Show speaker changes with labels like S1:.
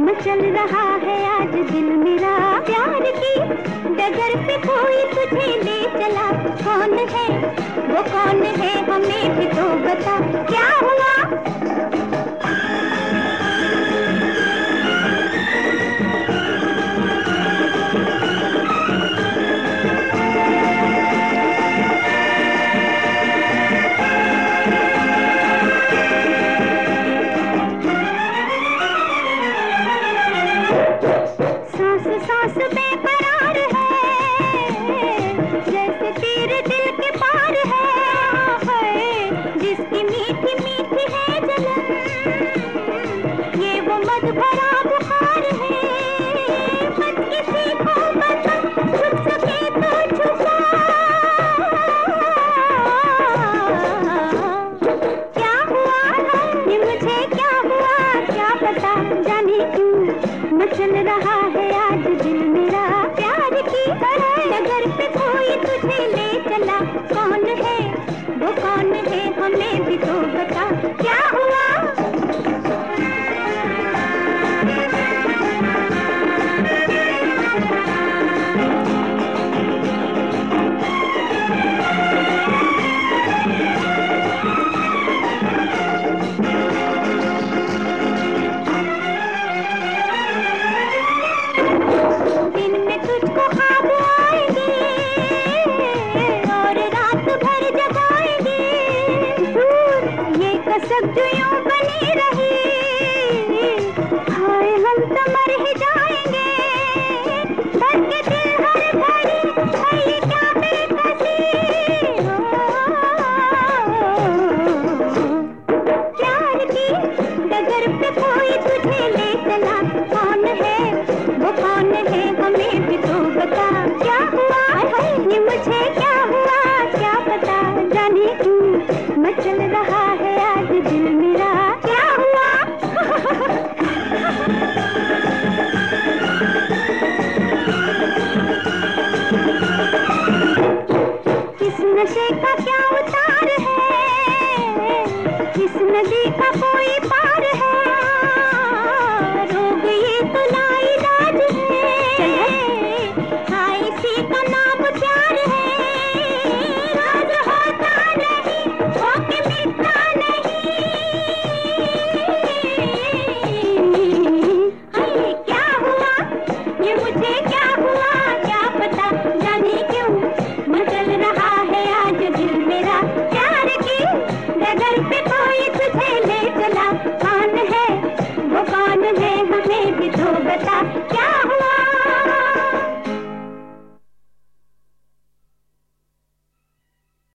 S1: मचल रहा है आज दिल मेरा प्यार की डगर पे कोई तुझे ले चला। कौन है? वो कौन है? हमें भी तो बता। मचल रहा है आज दिल मेरा? प्यार की तरह अगर बनी रही। हाय, हम तो मर ही जाएँगे। दिल हर है ये क्या बेकसी? प्यार की डगर पे कोई तुझे ले चला। कौन है? वो कौन है? हमें भी तो बता। क्या हुआ? है ये मुझे क्या हुआ? क्या पता? जाने क्यों मचल रहा का क्या उतार है? किस नदी का कोई पार